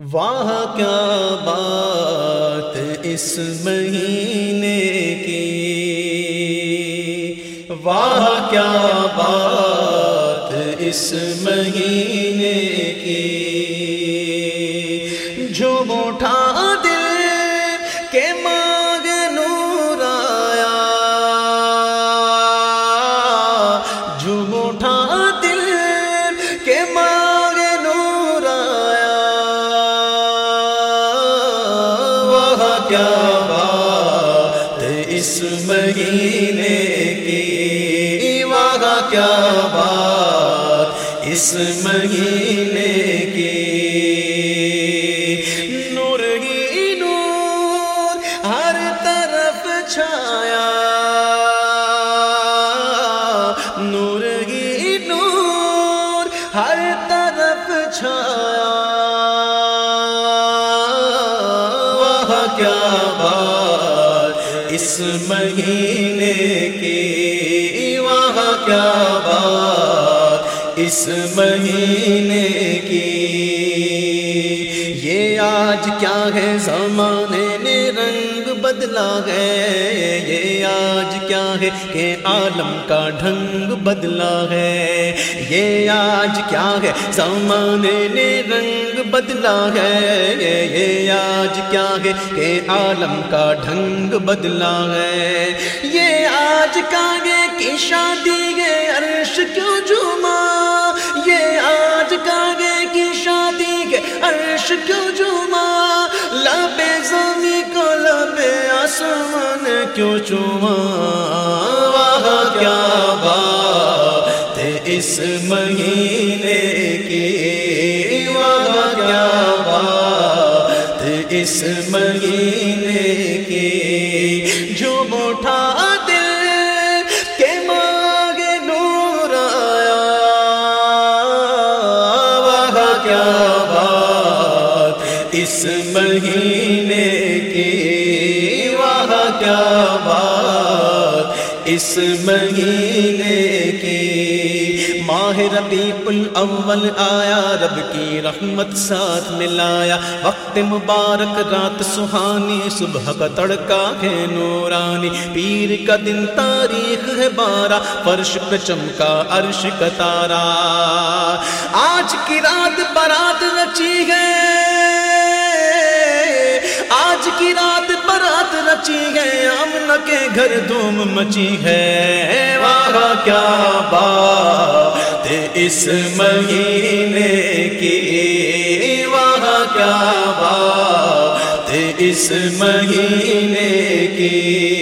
واہ کیا بات اس مہینے کی؟ واہ کیا بات اس مہینے ہر طرف چھایا۔ وہ کیا بات؟ اس مہینے کی وہ کیا بات؟ اس مہینے کی۔ یہ آج کیا ہے زمانے نے رنگ بدلا ہے، یہ آج کیا ہے کہ عالم کا ڈھنگ بدلا ہے، یہ آج کیا ہے زمانے نے رنگ بدلا ہے، یہ آج کیا ہے کہ عالم کا ڈھنگ بدلا ہے، یہ آج کاگے کی شادی ہے عرش کیوں جھوما کیوں چوا واہ کیا بات اس مہینے کی؟ واہ کیا بات اس مہینے اس مہینے کی ماہ ربیع الاول آیا، رب کی رحمت ساتھ ملایا۔ وقت مبارک، رات سہانی، صبح کا تڑکا ہے نورانی۔ پیر کا دن تاریخ ہے بارہ، فرش پہ چمکا، عرش کا تارا۔ آج کی رات برات رچی ہے۔ آج کی رات برات کے گھر دھوم مچی ہے۔ واہ، کیا بات اس مہینے کی؟ وارا کیا بات اس مہینے کی؟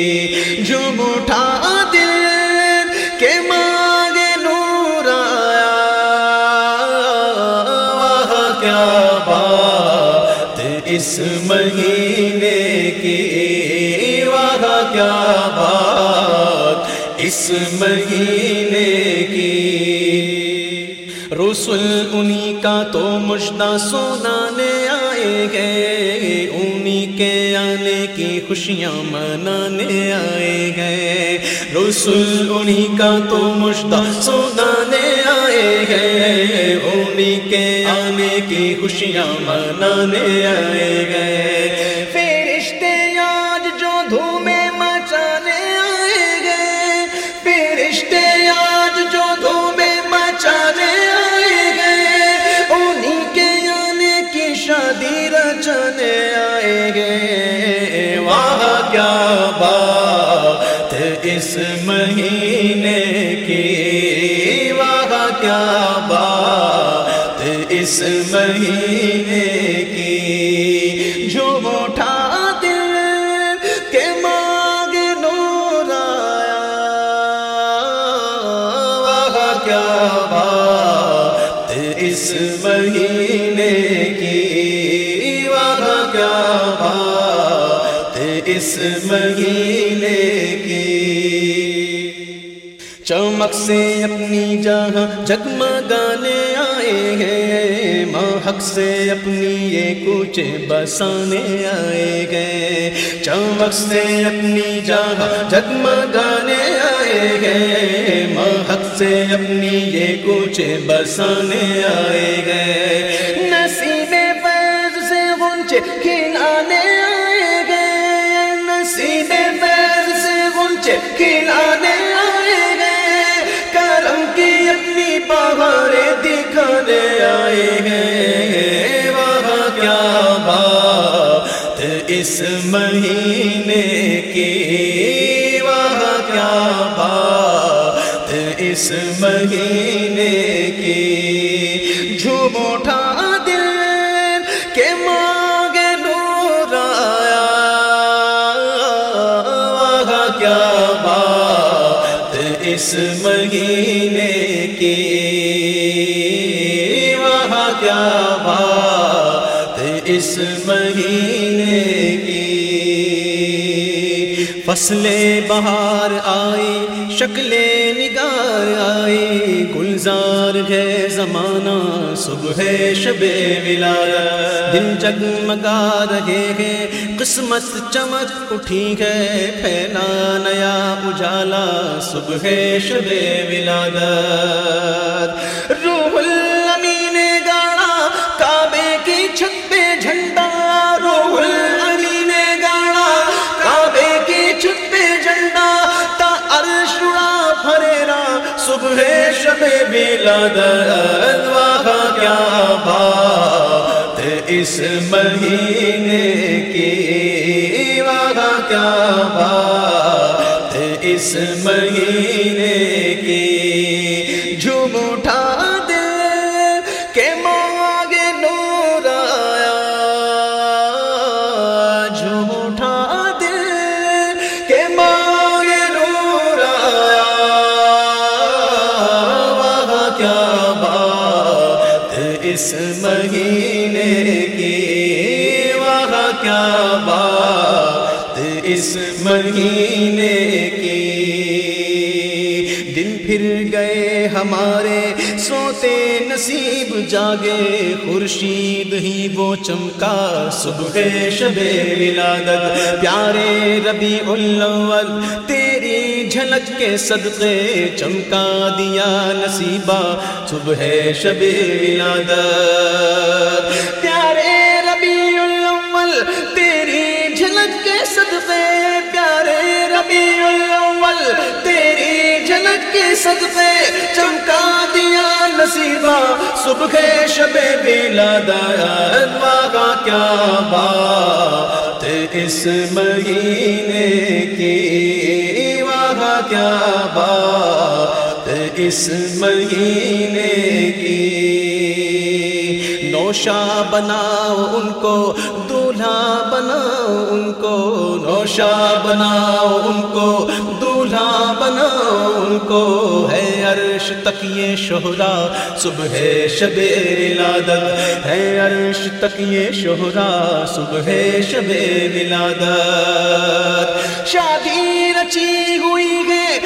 کا تو مشدہ سنانے آئے گئے انہی کے آنے کی خوشیاں منانے آئے گئے رسول انہی کا تو مشدہ سنانے آئے گئے انہی کے آنے کی خوشیاں منانے آئے گئے اس مہینے کی جو اٹھا دل کے مانگ نور آیا۔ واہ، کیا بات اس مہینے کی۔ واہ، کیا بات اس مہینے کی۔ چمک سے اپنی جہاں جگمگانے آئے ہیں ماہک سے اپنی یہ کوچے بسانے آئے گئے۔ چمک سے اپنی جہاں جگمگانے آئے گئے۔ ماہک سے اپنی یہ کوچے بسانے آئے گئے۔ نصیب فیض سے گنچے کھلانے آئے گئے۔ نصیب فیض سے گنچے کھلانے آئے گئے۔ کرم کی اپنی بہاریں دکھانے آئے گئے۔ اس مہینے کی وہاں کیا بات اس مہینے کی جھوم اٹھا دل کے مانگے نور آیا۔ وہاں کیا بات اس مہینے کی وہاں کیا بات اس مہینے فصل بہار آئی شکل نگار آئی گلزار ہے زمانہ، صبح شب ولایت دل جگمگا رہے ہیں، قسمت چمک اٹھی ہے، پھیلا نیا اجالا، صبح شب ولادت شب ولادت وہاں کیا بات؟ اس مہینے کی وہاں کیا بات؟ اس مہینے جاگے، خورشید ہی وہ چمکا، صبح شب ولادت۔ پیارے ربی الاول، تیری جھلک کے صدقے چمکا دیا نصیبہ۔ صبح شب ولادت۔ صدقے چمکا دیا نصیبہ، صبح شب ولادت وہاں کیا بات؟ اس مہینے کی وہاں کیا بات؟ اس مہینے کی نوشا بناؤ ان کو دولہا بناؤ ان کو نوشا بناؤ ان کو، دولہا بناؤ ان کو۔ ہے عرش تک یہ شہرا صبح شب ولادت۔ ہے عرش تک یہ شہرا صبح شب ولادت۔ شادی رچی ہوئی ہے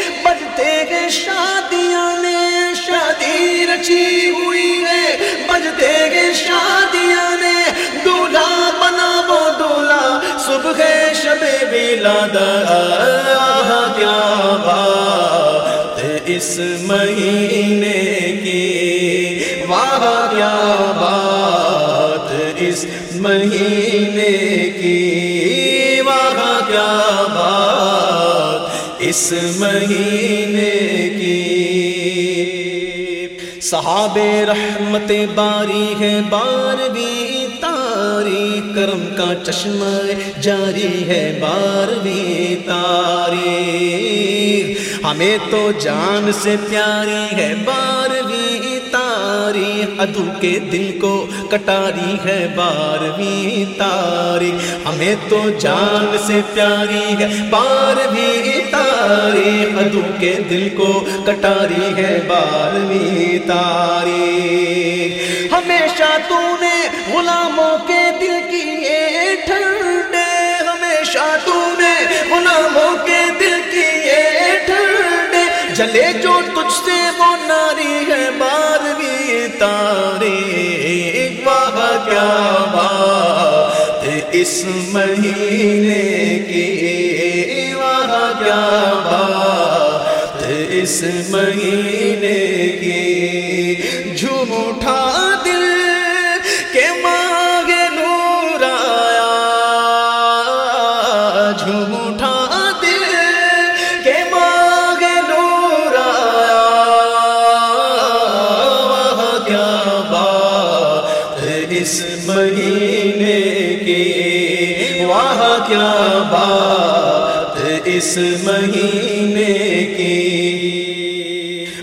ولادت کیا بات اس مہینے کی؟ واہ کیا بات اس مہینے کی؟ واہ کیا بات اس مہینے کی؟ صحاب رحمت باری ہے بارویں تاری کرم کا چشمہ جاری ہے بارویں تاری ہمیں تو جان سے پیاری ہے بارویں تاری ادو کے دل کو کٹاری ہے بارویں تاری ہمیں تو جان سے پیاری ہے بارویں تاری ادو کے دل کو کٹاری ہے بارویں تاری ہمیشہ تو نے غلاموں کے تاریخ واہ کیا بات اس مہینے کی واہ کیا بات اس مہینے اس مہینے کی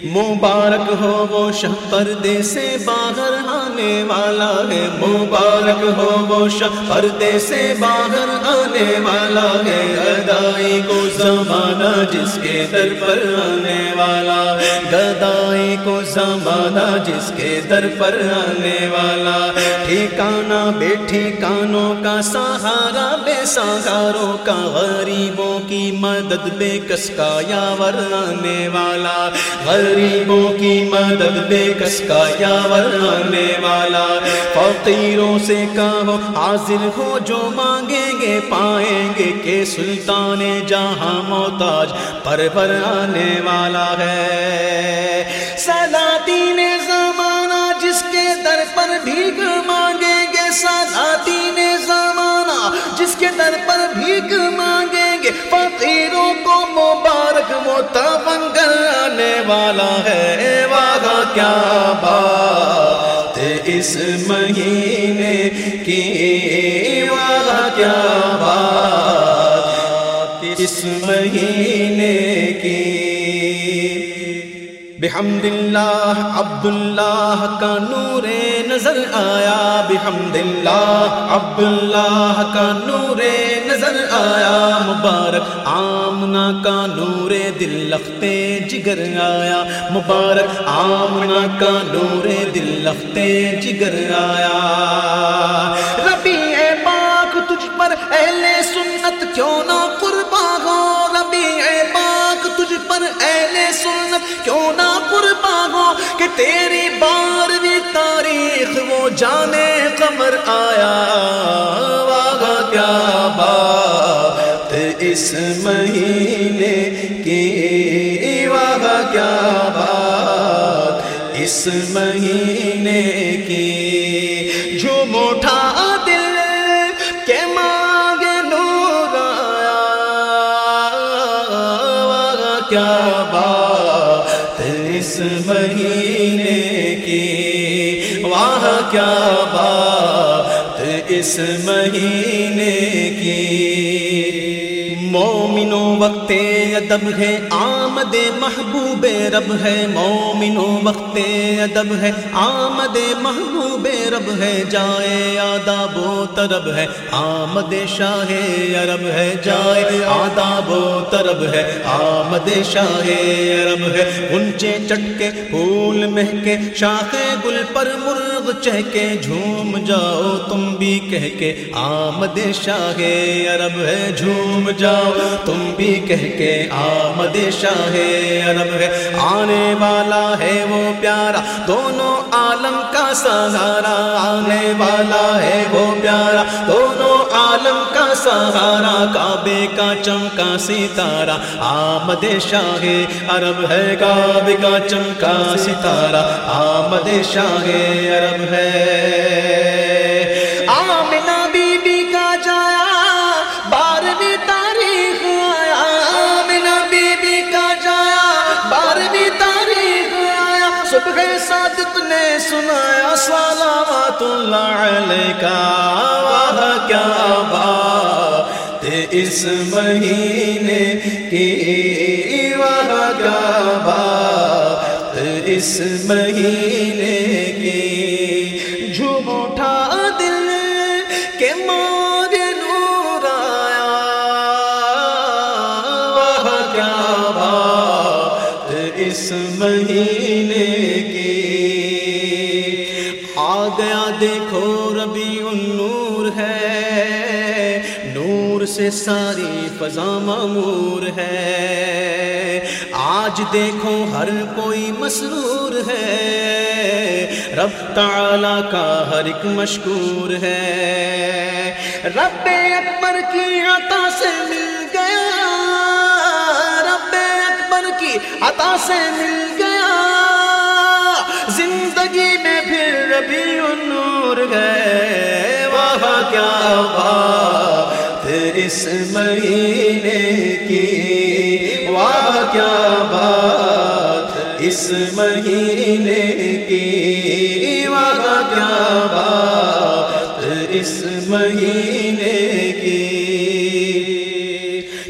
مبارک ہو وہ شہ پردے سے باہر آنے والا ہے۔ مبارک ہو وہ شہ پردے سے باہر آنے والا ہے۔ گدائی کو زمانہ جس کے در پر آنے والا گدائی کو زمانہ جس کے در پر آنے والا ٹھیکانہ بے ٹھیکانوں کا سہارا، بے سہاروں کا غریبوں کی مدد، بے کس کا یاور آنے والا۔ غریبوں کی مدد، بے کس کا یا ورنے والا۔ فقیروں سے کہو، حاضر ہو جو مانگیں گے، پائیں گے کہ سلطان جہاں محتاج پر پر آنے والا ہے۔ سلاطین زمانہ جس کے در پر بھیگ مانگیں گے سلاطین زمانہ جس کے در پر بھیگ مانگیں گے فقیروں کو مبارک متونگر آنے والا ہے واہ کیا بات اس مہینے کی واہ کیا بات اس مہینے کی بحمد اللہ عبد اللہ کا نور نظر آیا بحمد اللہ عبد اللہ کا نور نظر آیا، مبارک آمنا کا نور دل لختے جگر آیا، مبارک آمنا کا نور دل لختے جگر آیا۔ ربیع پاک، تجھ پر اہل سنت کیوں نہ قربا پر اہل سنت کیوں نہ قربا ہو کہ تیری بارہویں تاریخ وہ جانے قمر آیا۔ واہ، کیا بات اس مہینے کی۔ واہ، کیا بات اس مہینے کی۔ اس مہینے کی۔ واہ کیا بات اس مہینے کی؟ مومنو وقت ادب ہے آمد محبوب رب ہے، مومنو وقت ادب ہے۔ آمد محبوب رب ہے، جائے آداب و طرب ہے۔ آمد شاہ عرب ہے، جائے آداب و طرب ہے۔ آمد شاہ عرب ہے۔ اونچے چٹکے، پھول مہکے، شاخ گل پر مرغ چہکے۔ جھوم جاؤ تم بھی کہہ کے آمد شاہ عرب ہے، جھوم جاؤ تم بھی کہہ کے آمد شاہ عرب ہے، آنے والا ہے وہ پیارا، دونوں عالم کا سہارا، آنے والا ہے وہ پیارا، دونوں عالم کا سہارا، کعبے کا چمکا ستارہ، آمد شاہ عرب ہے، کعبے کا چمکا ستارہ، آمد شاہ عرب ہے۔ سنایا صلوات اللہ علیہ کا، واہ کیا بات اس مہینے کی وہ کیا بات اس مہینے فضا معمور ہے۔ آج دیکھو ہر کوئی مسرور ہے۔ رب تعالی کا ہر ایک مشکور ہے۔ رب اکبر کی عطا سے مل گیا۔ رب اکبر کی عطا سے مل گیا۔ زندگی میں پھر ربی نور گئے واہ، کیا بات۔ اس مہینے کی واہ کیا بات، اس مہینے کی واہ کیا بات، اس مہینے کی۔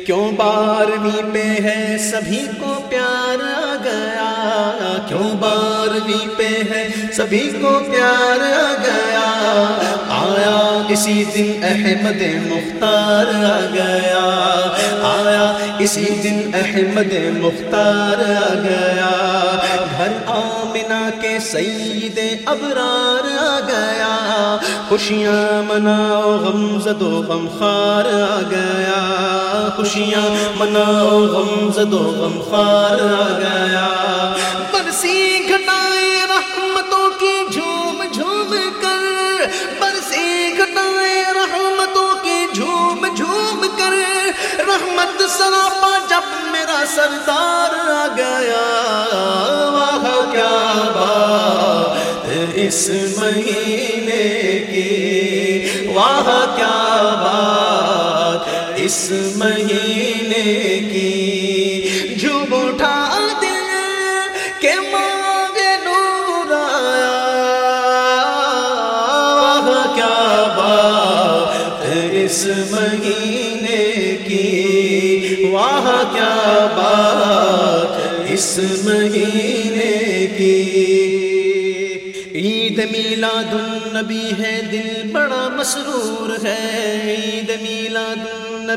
کیوں بارہویں پہ ہے سبھی کو پیار آ گیا؟ کیوں بارہویں پہ ہے سبھی کو پیار آ گیا؟ اسی دن احمد مختار آ گیا۔ آیا اسی دن احمد مختار آ گیا۔ گھر آمنا کے سید ابرار آ گیا۔ خوشیاں مناؤ غم زدو غم خار آ گیا۔ خوشیاں مناؤ غم زدو غم خار آ گیا۔ برسی گھٹائے سراپا جب میرا سردار آ گیا۔ واہ، کیا بات اس مہینے کی۔ واہ، کیا بات اس مہینے کی۔ جھوم اٹھا دل کے مانگے نور آیا۔ واہ، کیا بات اس مہینے اس مہینے کی۔ عید میلاد النبی ہے دل بڑا مسرور ہے۔ عید میلاد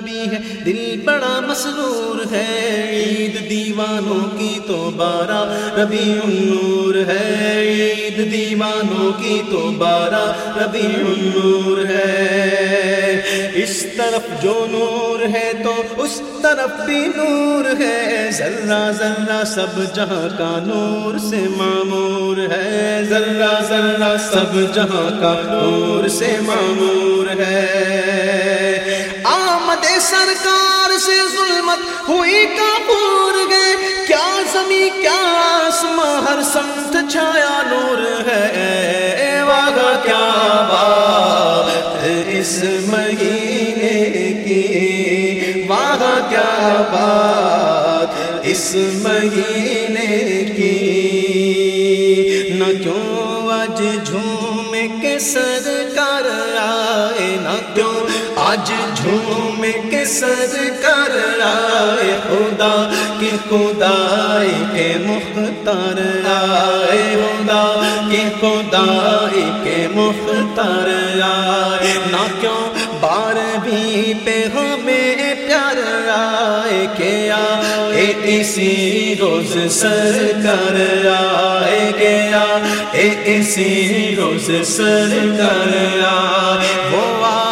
النبی ہے۔ دل بڑا مسرور ہے۔ عید دیوانوں کی تو بارہ ربیع النور ہے۔ عید دیوانوں کی تو بارہ ربیع النور ہے۔ اس طرف جو نور ہے تو اس طرف بھی نور ہے۔ ذرہ ذرہ سب جہاں کا نور سے معمور ہے۔ ذرہ ذرہ سب جہاں کا نور سے معمور ہے۔ سرکار سے ظلمت ہوئی کپور گئے کیا زمین، کیا آسماں ہر سمت چھایا نور ہے۔ واہ، کیا بات اس مہینے کی؟ واہ، کیا بات اس مہینے کی؟ نہ کیوں آج جھوم کے سر آج جھوم کے سر کر آئے خدا کی خدائی کے مختار آئے خدا کی خدائی کے مختار آئے نہ کیوں بار بھی پہ ہمیں پیار آئے کیا اے اسی روز سر کر آئے گیا اے اسی روز سر کر آئے وہ آئے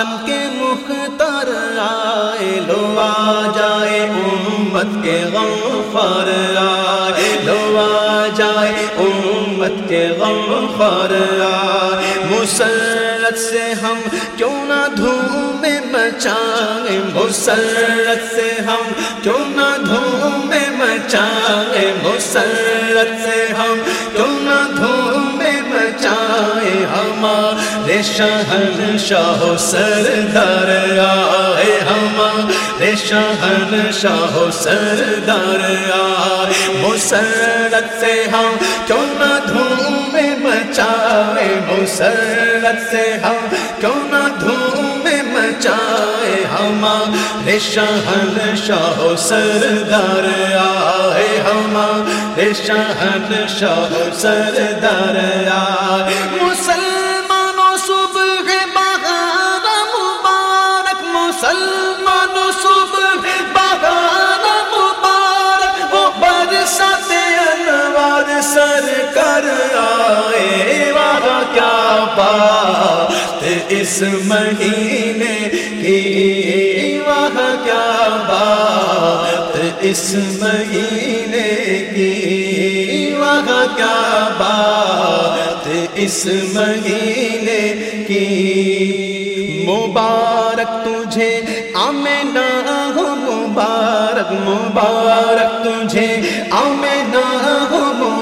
عالم کے مختار آئے، لو آ جائے امت کے غم خار آئے، لو آ جائے امت کے غم خار آئے۔ مسرت سے ہم کیوں نہ دھوم مچائیں، مسرت سے ہم کیوں نہ دھوم مچائیں، مسرت سے ہم کیوں نہ دھوم مچائیں۔ ہمارے شہن شاہ سردار آئے ہمارے شہن شاہ سردار آئے۔ مسرت سے ہم کیوں نہ دھوم مچائے۔ مسرت سے ہم کیوں نہ دھوم مچائے ہمارے شہن شاہ سردار آئے ہمارے شہن شاہ سردار آئے۔ مسلمانوں اس مہینے کی؟ واہ کیا بات اس مہینے کی؟ واہ کیا بات اس مہینے کی؟ مبارک تجھے، آمینہ ہو مبارک مبارک تجھے، آمینہ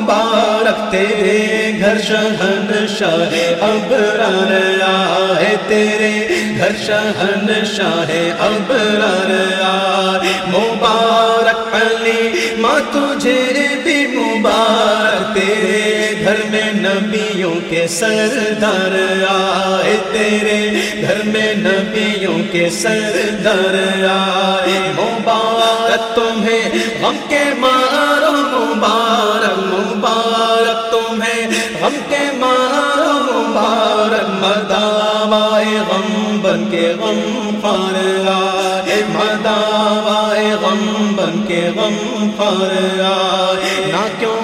مبارک تیرے گھر شہن شاہ ابرار آئے، تیرے گھر شہن شاہ ابرار آئے۔ مبارک علی، ماں تجھے بھی مبارک، تیرے گھر میں نبیوں کے سردار آئے، تیرے گھر میں نبیوں کے سر در آئے۔ مبارک تمہیں غم کے مارو، مبارک مبارک تمہیں غم کے مارو، مبارک۔ مداوائے غم بن کے غم پار آئے۔ مداوائے غم بن کے غم پار آئے۔ نہ کیوں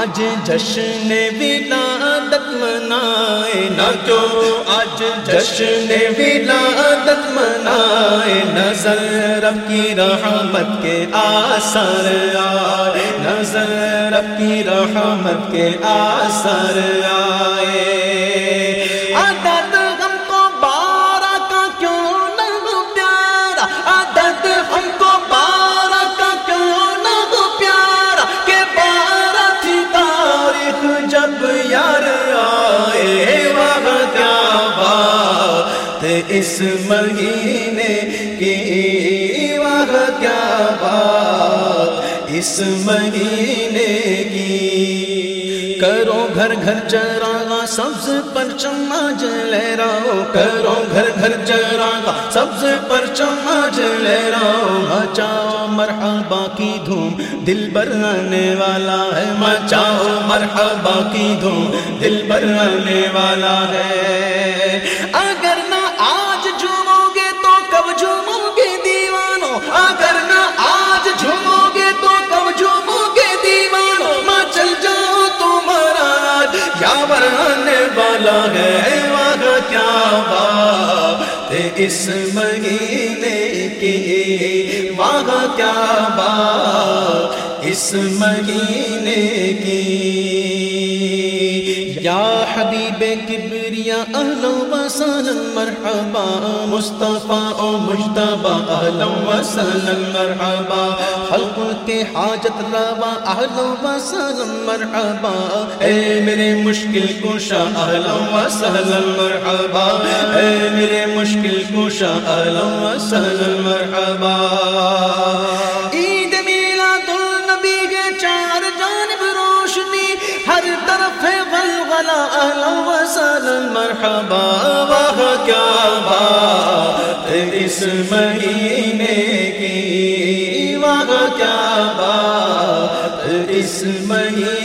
آج جشن ولادت منائے نہ کیوں آج جشن ولادت منائے نظر رب کی رحمت کے آثار آئے نظر رب کی رحمت کے آثار آئے۔ اس مہینے کی وہاں کیا بات؟ اس مہینے کی کرو گھر گھر چراغا، سبز پر چما جلے راؤ کرو گھر گھر چراغا، سبز پر چما جلے راؤ مچاؤ مرحبا کی دھوم، دل بر آنے والا ہے۔ مچاؤ مرحبا کی دھوم، دل بر آنے والا ہے۔ یا والا ہے وہاں کیا بات۔ اس مہینے کی وہاں کیا بات۔ اس مہینے کی یا حبیب کبریا اہلا و سہلا مرحبا، مصطفیٰ او مجتبا اہلا و سہلا مرحبا، خلق کے حاجت روا اہلا و سہلا مرحبا، اے میرے مشکل کشا اہلا و سہلا مرحبا، اے میرے مشکل کشا اہلا و سہلا مرحبا۔ طرف ہے اہلا مرحبا وہ کیا بات اس مہینے کی، واہ کیا بات اس مہینے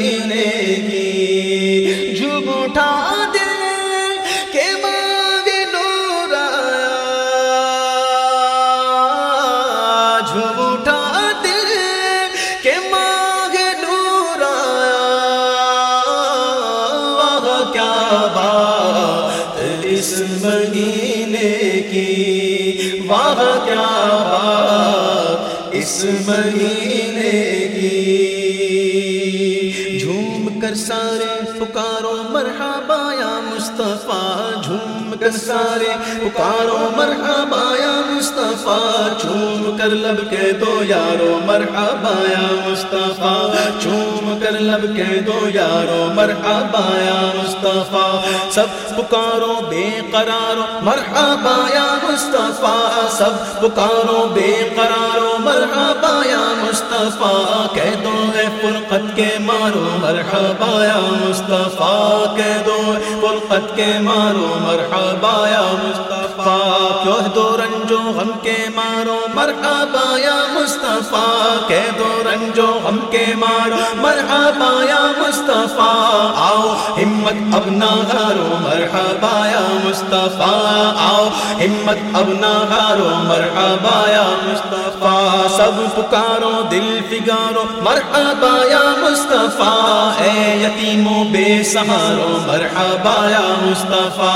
مصطفیٰ جھوم کر سارے پکارو مرحبا یا مصطفیٰ، چوم کر لب کے دو یارو مرحبا یا مصطفیٰ۔ چوم کر لب کے دو یارو مرحبا یا مصطفیٰ۔ سب پکارو بے قرارو مرحبا یا مصطفیٰ۔ سب پکارو بے قرارو مرحبا یا مصطفیٰ۔ کہہ دو ہے فرقت کے مارو، مرحبا یا مصطفیٰ۔ کہہ دو فرقت کے مارو، مرحبا یا مصطفیٰ۔ کہہ دو رنجو غم کے مارو مرحبا یا مصطفیٰ، کہہ دو رنجو غم کے مارو مرحبا یا مصطفیٰ۔ آؤ ہمت اب نہ ہارو مرحبا یا مصطفیٰ۔ آؤ ہمت اب نہ ہارو مرحبا یا مصطفیٰ۔ سب پکارو، دل فگارو، مرحبا یا مصطفیٰ۔ اے یتیموں بے سہارو، مرحبا یا مصطفیٰ۔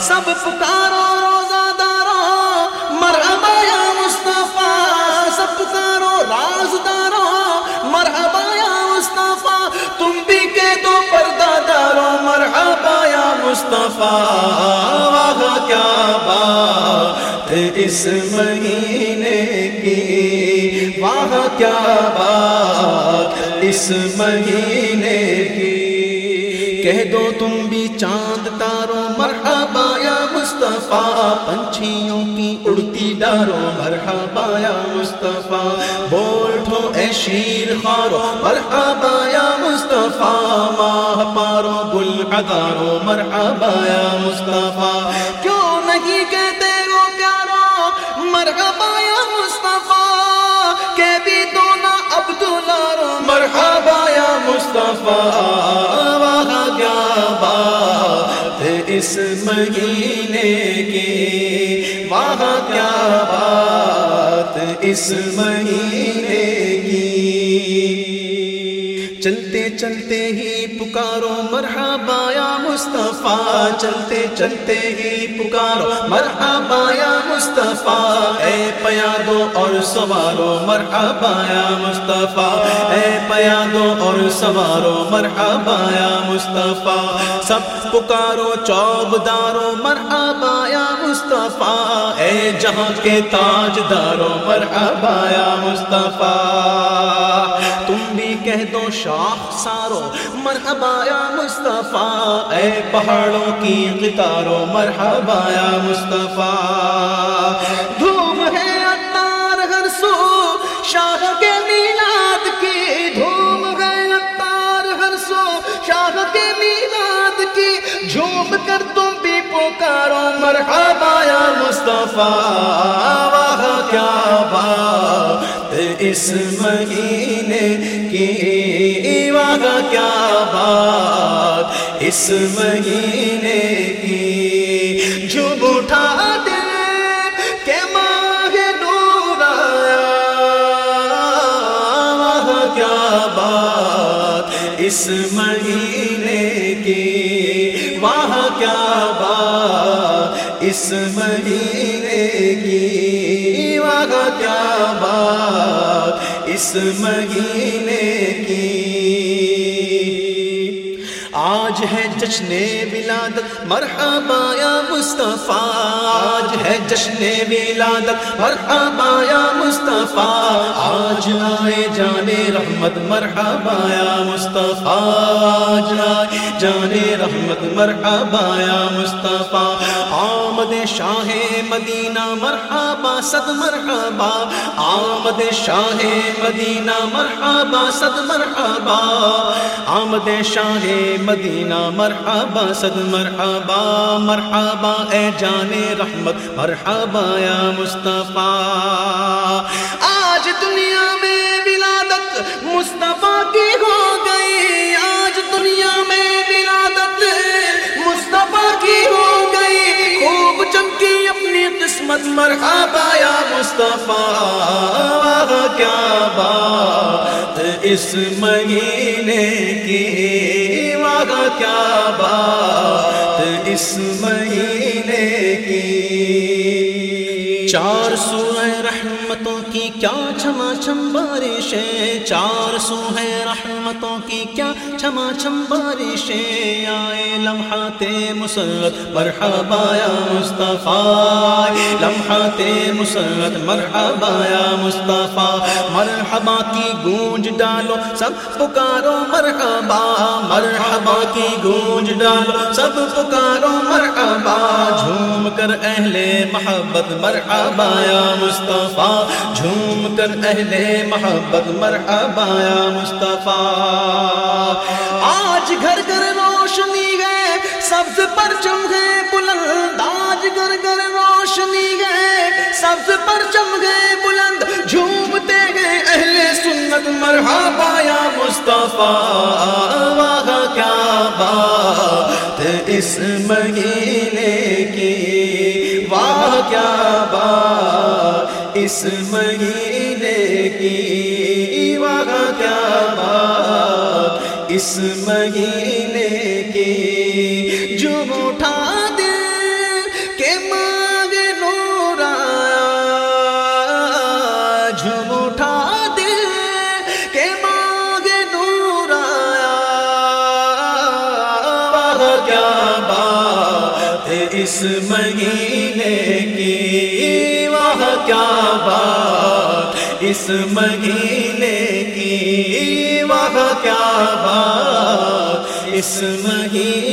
سب پکارو مصطفیٰ، واہ کیا بات اس مہینے کی؟ واہ کیا بات اس مہینے کی؟ کہہ دو تم بھی چاند مصطفیٰ، پنچھیوں کی اڑتی ڈارو مرحبا یا مصطفیٰ۔ بولٹھو اے شیر خارو مرحبا یا مصطفیٰ۔ ماہ پارو گل ہزارو مرحبا یا مصطفیٰ۔ کیوں نہیں کہتے ہو پیارو مرحبا یا مصطفیٰ۔ کہ بھی تو نا عبداللہ۔ مرحبا یا مصطفیٰ۔ اس مہینے؟ کیا بات اس مہینے چلتے ہی پکارو مرحبا یا مصطفیٰ، چلتے چلتے ہی پکارو مرحبا یا مصطفیٰ۔ اے پیادو اور سوارو مرحبا یا مصطفیٰ۔ اے پیادو اور سوارو مرحبا یا مصطفیٰ۔ سب پکارو چوب دارو مرحبا یا مصطفیٰ۔ اے جہاں کے تاج دارو مرحبا یا مصطفیٰ۔ تم بھی کہہ دو شاخ سارو مرحبا یا مصطفیٰ اے پہاڑوں کی قطاروں مرحبا یا مصطفیٰ۔ پکارو مرحبا یا مصطفیٰ، واہ کیا بات اس مہینے کی واہ کیا بات، اس مہینے کی جو اٹھا دے کہ ماہ نور آیا۔ واہ کیا بات، اس مہینے اس مہینے کی واہ کیا بات اس مہینے آج ہے جشن ولادت مرحبا یا مصطفیٰ۔ آج ہے جشن ولادت مرحبا یا مصطفیٰ۔ آج آئے جانے رحمت، مرحبا یا مصطفیٰ۔ آج آئے جانے رحمت، مرحبا یا مصطفیٰ۔ آمد شاہ مدینہ، مرحبا صد مرحبا۔ آمد شاہ مدینہ، مرحبا صد مرحبا۔ آمد شاہ مدینہ مرحبا صد مرحبا مرحبا، اے جان رحمت، مرحبا یا مصطفیٰ۔ آج دنیا میں ولادت مصطفیٰ کی ہو گئی۔ آج دنیا میں ولادت مصطفیٰ کی ہو گئی۔ خوب چمکی اپنی قسمت، مرحبا یا مصطفیٰ۔ کیا بات اس مہینے کی۔ کیا بات اس مہینے کی؟ چار سو رحمتوں کی کیا چھما چھم بارشیں؟ چار سو ہے رحمتوں کی کیا چھما چھم بارشیں؟ آئے لمحات مسرت، مرحبا یا مصطفیٰ۔ لمحات مسرت، مرحبا یا مصطفیٰ۔ مرحبا کی گونج ڈالو، سب پکارو مرحبا۔ مرحبا کی گونج ڈالو، سب پکارو مرحبا۔ جھوم کر اہل محبت، مرحبا یا مصطفیٰ۔ جھوم کر اہل محبت مرحبا یا مصطفیٰ۔ آج گھر گھر روشنی ہے، سبز پرچم ہے، بلند آج گھر گھر روشنی ہے۔ سبز پرچم ہے، بلند جھومتے ہیں اہل سنت مرحبا یا مصطفیٰ۔ واہ، کیا بات اس مہینے کی۔ واہ، کیا بات اس مہینے کی واہ کیا بات، اس مہینے کی جو اٹھا دے کہ مانگ نورا، جھوم اٹھا دے کہ مانگ نورا۔ کیا بات اس مہینے کیا بات اس مہینے کی وہاں کیا بات اس مہینے